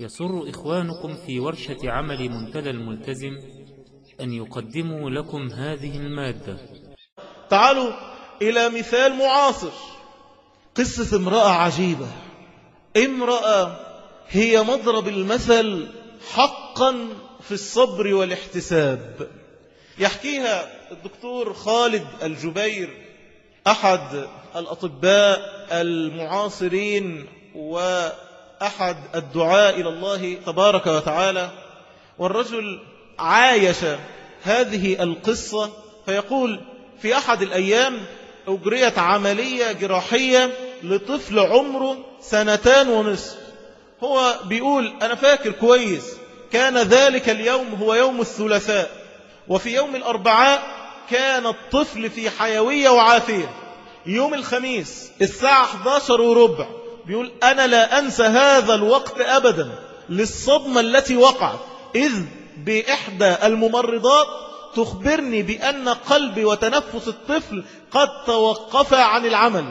يسر إخوانكم في ورشة عمل منتدى الملتزم أن يقدموا لكم هذه المادة. تعالوا إلى مثال معاصر. قصة امرأة عجيبة. امرأة هي مضرب المثل حقا في الصبر والاحتساب. يحكيها الدكتور خالد الجبير أحد الأطباء المعاصرين وأحد الدعاء إلى الله تبارك وتعالى والرجل عايش هذه القصة فيقول في أحد الأيام أجريت عملية جراحية لطفل عمره سنتان ونصف. هو بيقول أنا فاكر كويس كان ذلك اليوم هو يوم الثلاثاء وفي يوم الأربعاء كان الطفل في حيوية وعافية. يوم الخميس الساعة 11 وربع بيقول أنا لا أنسى هذا الوقت أبدا للصدمة التي وقعت. إذ بإحدى الممرضات تخبرني بأن قلبي وتنفس الطفل قد توقفا عن العمل.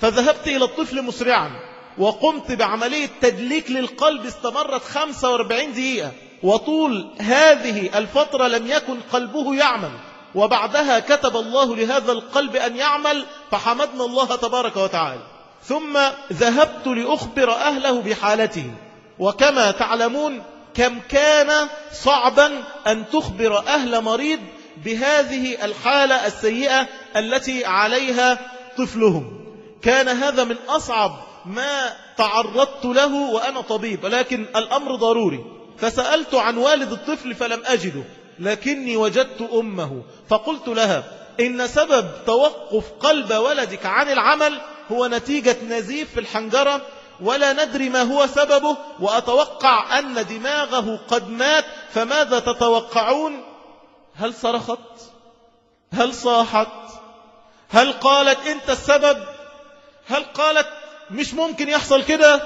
فذهبت إلى الطفل مسرعا وقمت بعملية تدليك للقلب استمرت 45 دقيقة. وطول هذه الفترة لم يكن قلبه يعمل. وبعدها كتب الله لهذا القلب أن يعمل. فحمدنا الله تبارك وتعالى. ثم ذهبت لأخبر أهله بحالته. وكما تعلمون كم كان صعبا أن تخبر أهل مريض بهذه الحالة السيئة التي عليها طفلهم. كان هذا من أصعب ما تعرضت له وأنا طبيب لكن الأمر ضروري. فسألت عن والد الطفل فلم أجده لكني وجدت أمه. فقلت لها إن سبب توقف قلب ولدك عن العمل هو نتيجة نزيف في الحنجرة ولا ندري ما هو سببه وأتوقع أن دماغه قد مات فماذا تتوقعون؟ هل صرخت؟ هل صاحت؟ هل قالت أنت السبب؟ هل قالت مش ممكن يحصل كده؟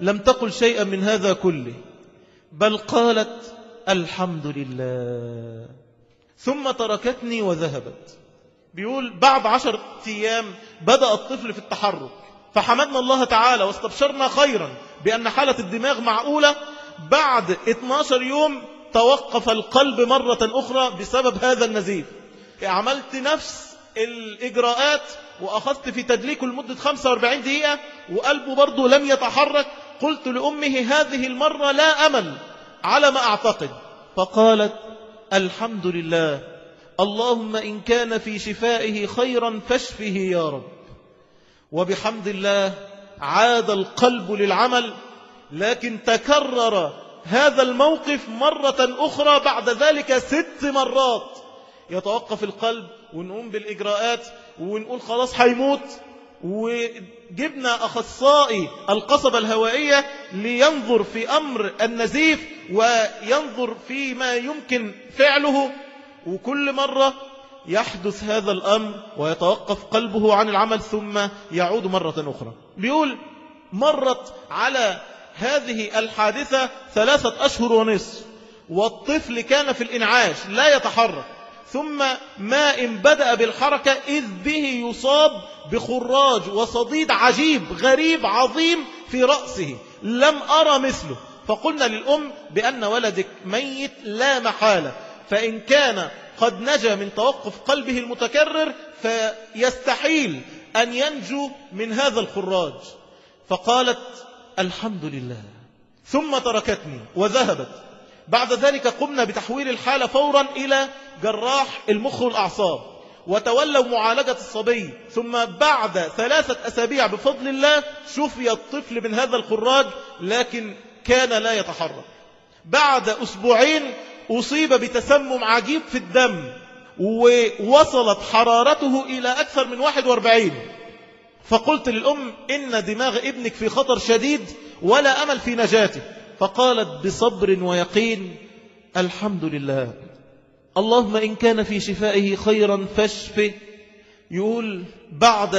لم تقل شيئا من هذا كله بل قالت الحمد لله. ثم تركتني وذهبت. بيقول بعد عشر أيام بدأ الطفل في التحرك. فحمدنا الله تعالى واستبشرنا خيرا بأن حالة الدماغ معقولة. بعد 12 يوم توقف القلب مرة أخرى بسبب هذا النزيف. عملت نفس الإجراءات وأخذت في تدليكه لمدة 45 دقيقة وقلبه برضه لم يتحرك. قلت لأمه هذه المرة لا أمل على ما أعتقد. فقالت الحمد لله اللهم إن كان في شفائه خيرا فاشفه يا رب. وبحمد الله عاد القلب للعمل لكن تكرر هذا الموقف مرة أخرى بعد ذلك ست مرات. يتوقف القلب ونقوم بالإجراءات ونقول خلاص هيموت. وجبنا أخصائي القصبة الهوائية لينظر في أمر النزيف وينظر فيما يمكن فعله. وكل مرة يحدث هذا الأمر ويتوقف قلبه عن العمل ثم يعود مرة أخرى. بيقول مرت على هذه الحادثة ثلاثة أشهر ونصف والطفل كان في الإنعاش لا يتحرك ثم ما إن بدأ بالحركة إذ به يصاب بخراج وصديد عجيب غريب عظيم في رأسه لم أرى مثله. فقلنا للأم بأن ولدك ميت لا محالة. فإن كان قد نجا من توقف قلبه المتكرر فيستحيل أن ينجو من هذا الخراج. فقالت الحمد لله. ثم تركتني وذهبت. بعد ذلك قمنا بتحويل الحالة فورا إلى جراح المخ والأعصاب وتولوا معالجة الصبي. ثم بعد ثلاثة أسابيع بفضل الله شفي الطفل من هذا الخراج لكن كان لا يتحرك. بعد أسبوعين أصيب بتسمم عجيب في الدم ووصلت حرارته إلى أكثر من 41 فقلت للأم إن دماغ ابنك في خطر شديد ولا أمل في نجاته. فقالت بصبر ويقين الحمد لله. اللهم إن كان في شفائه خيرا فاشفه يقول بعد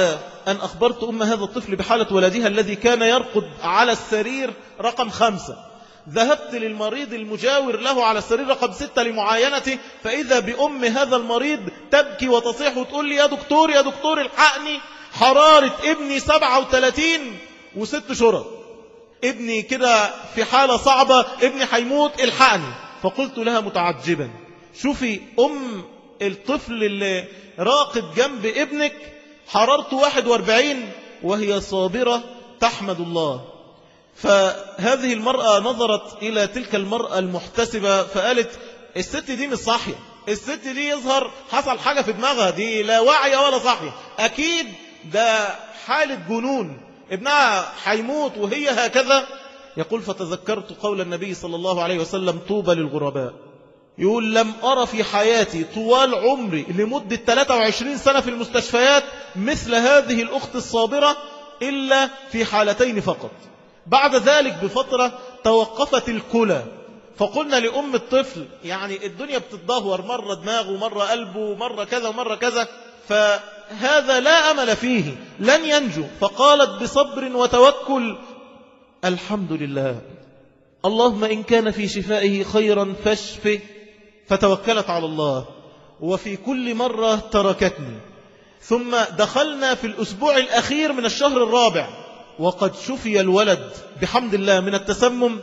أن أخبرت أم هذا الطفل بحالة ولدها الذي كان يرقد على السرير رقم خمسة. ذهبت للمريض المجاور له على السرير رقم ستة لمعاينته فإذا بأم هذا المريض تبكي وتصيح وتقول لي يا دكتور يا دكتور الحقني حرارة ابني سبعة وثلاثين وست شرط. ابني كده في حالة صعبة ابني هيموت الحقني. فقلت لها متعجبا شوفي أم الطفل اللي راقد جنب ابنك حرارته 41 وهي صابرة تحمد الله. فهذه المرأة نظرت إلى تلك المرأة المحتسبة فقالت الست دي مش صاحية الست دي يظهر حصل حاجة في دماغها دي لا واعية ولا صاحية. أكيد ده حالة جنون ابنها هيموت وهي هكذا. يقول فتذكرت قول النبي صلى الله عليه وسلم طوبى للغرباء. يقول لم أرى في حياتي طوال عمري لمدة 23 سنة في المستشفيات مثل هذه الأخت الصابرة إلا في حالتين فقط. بعد ذلك بفترة توقفت الكلى. فقلنا لأم الطفل يعني الدنيا بتتدهور مرة دماغه مرة قلبه مرة كذا ومرة كذا فهذا لا أمل فيه لن ينجو. فقالت بصبر وتوكل الحمد لله. اللهم إن كان في شفائه خيرا فاشفه. فتوكلت على الله. وفي كل مرة تركتني. ثم دخلنا في الأسبوع الأخير من الشهر الرابع. وقد شفي الولد بحمد الله من التسمم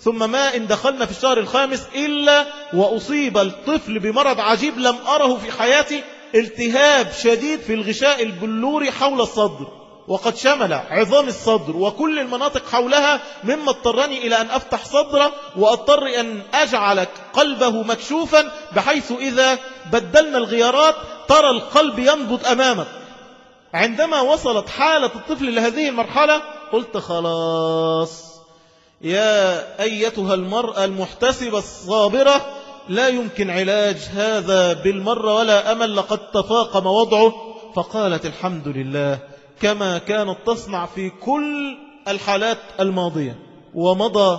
ثم ما إن دخلنا في الشهر الخامس إلا وأصيب الطفل بمرض عجيب لم أره في حياتي التهاب شديد في الغشاء البلوري حول الصدر. وقد شمل عظام الصدر وكل المناطق حولها مما اضطرني إلى أن أفتح صدره وأضطر أن أجعل قلبه مكشوفا بحيث إذا بدلنا الغيارات ترى القلب ينبض أمامك عندما وصلت حالة الطفل لهذه المرحلة قلت خلاص. يا أيتها المرأة المحتسبة الصابرة لا يمكن علاج هذا بالمرة ولا أمل لقد تفاقم وضعه. فقالت الحمد لله كما كانت تصنع في كل الحالات الماضية. ومضى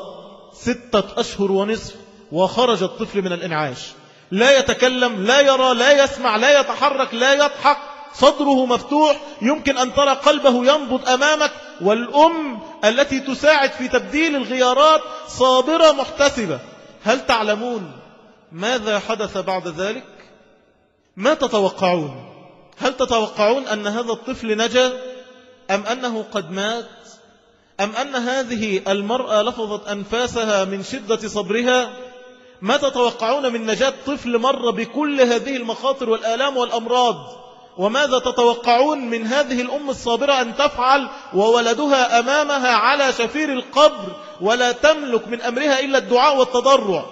ستة أشهر ونصف وخرج الطفل من الإنعاش. لا يتكلم لا يرى لا يسمع لا يتحرك لا يضحك. صدره مفتوح يمكن أن ترى قلبه ينبض أمامك والأم التي تساعد في تبديل الغيارات صابرة محتسبة. هل تعلمون ماذا حدث بعد ذلك؟ ما تتوقعون؟ هل تتوقعون أن هذا الطفل نجا؟ أم أنه قد مات؟ أم أن هذه المرأة لفظت أنفاسها من شدة صبرها؟ ما تتوقعون من نجاة طفل مر بكل هذه المخاطر والآلام والأمراض؟ وماذا تتوقعون من هذه الأم الصابرة أن تفعل وولدها أمامها على شفير القبر ولا تملك من أمرها إلا الدعاء والتضرع؟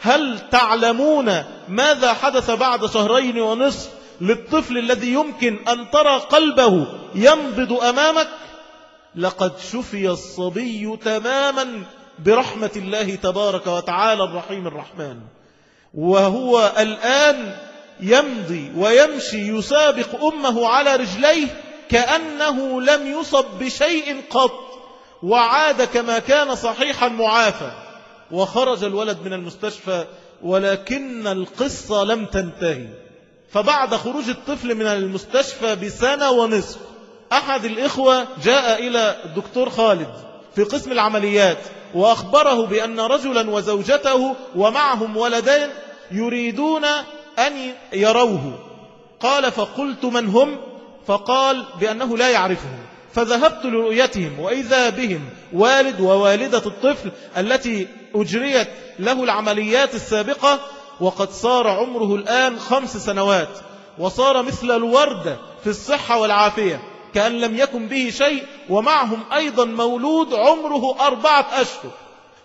هل تعلمون ماذا حدث بعد شهرين ونصف للطفل الذي يمكن أن ترى قلبه ينبض أمامك؟ لقد شفي الصبي تماما برحمة الله تبارك وتعالى الرحيم الرحمن. وهو الآن يمضي ويمشي يسابق أمه على رجليه كأنه لم يصب بشيء قط وعاد كما كان صحيحا معافى. وخرج الولد من المستشفى ولكن القصة لم تنتهي. فبعد خروج الطفل من المستشفى بسنة ونصف أحد الإخوة جاء إلى الدكتور خالد في قسم العمليات وأخبره بأن رجلا وزوجته ومعهم ولدين يريدون أن يروه. قال فقلت من هم؟ فقال بأنه لا يعرفهم فذهبت لرؤيتهم وإذا بهم والد ووالدة الطفل التي أجريت له العمليات السابقة وقد صار عمره الآن خمس سنوات وصار مثل الوردة في الصحة والعافية كأن لم يكن به شيء ومعهم أيضا مولود عمره أربعة أشهر.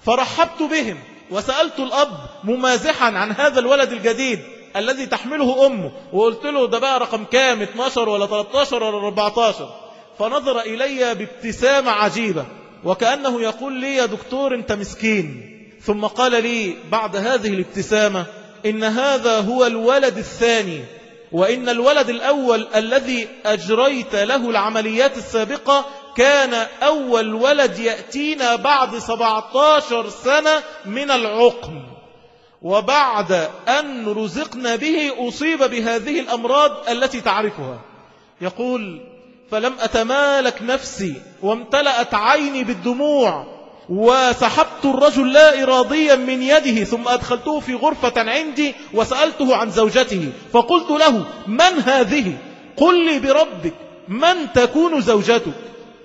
فرحبت بهم وسألت الأب ممازحا عن هذا الولد الجديد. الذي تحمله أمه. وقلت له ده بقى رقم كام؟ 12 ولا 13 ولا 14 فنظر إلي بابتسامة عجيبة. وكأنه يقول لي يا دكتور أنت مسكين. ثم قال لي بعد هذه الابتسامة إن هذا هو الولد الثاني. وإن الولد الأول الذي أجريت له العمليات السابقة كان أول ولد يأتينا بعد 17 سنة من العقم. وبعد أن رزقنا به أصيب بهذه الأمراض التي تعرفها. يقول فلم أتمالك نفسي وامتلأت عيني بالدموع وسحبت الرجل لا إراديا من يده ثم أدخلته في غرفة عندي وسألته عن زوجته فقلت له من هذه؟ قل لي بربك من تكون زوجتك؟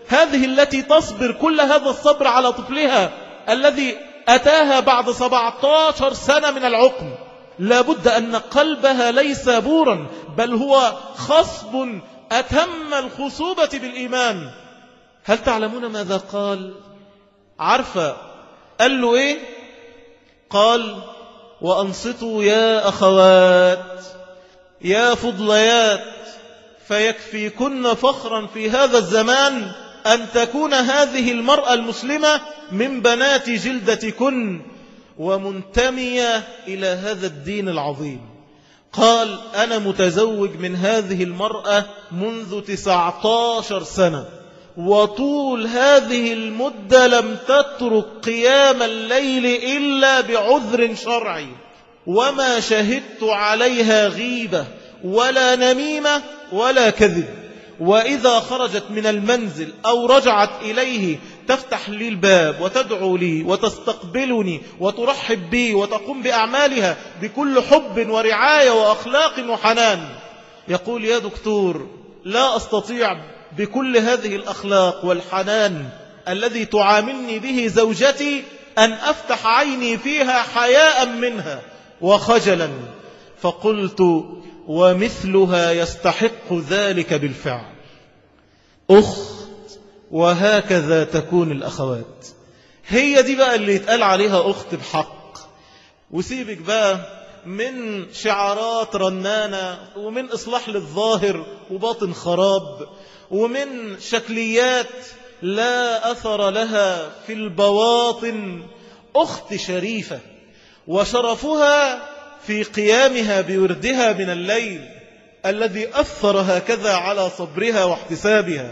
هذه التي تصبر كل هذا الصبر على طفلها الذي أتاها بعد 17 سنة من العقم. لابد أن قلبها ليس بورا بل هو خصب أتم الخصوبة بالإيمان. هل تعلمون ماذا قال؟ عارفة قال له إيه؟ قال وأنصتوا يا أخوات يا فضليات فيكفيكن فخرا في هذا الزمان. أن تكون هذه المرأة المسلمة من بنات جلدتكن ومنتمية إلى هذا الدين العظيم. قال أنا متزوج من هذه المرأة منذ 19 سنة وطول هذه المدة لم تترك قيام الليل إلا بعذر شرعي وما شهدت عليها غيبة ولا نميمة ولا كذب. وإذا خرجت من المنزل أو رجعت إليه تفتح لي الباب وتدعو لي وتستقبلني وترحب بي وتقوم بأعمالها بكل حب ورعاية وأخلاق وحنان. يقول يا دكتور لا أستطيع بكل هذه الأخلاق والحنان الذي تعاملني به زوجتي أن أفتح عيني فيها حياء منها وخجلا. فقلت ومثلها يستحق ذلك بالفعل. أخت وهكذا تكون الأخوات. هي دي بقى اللي يتقال عليها أخت بحق. وسيبك بقى من شعارات رنانة ومن إصلاح للظاهر وباطن خراب ومن شكليات لا أثر لها في البواطن أخت شريفة وشرفها في قيامها بوردها من الليل الذي أثر هكذا على صبرها واحتسابها.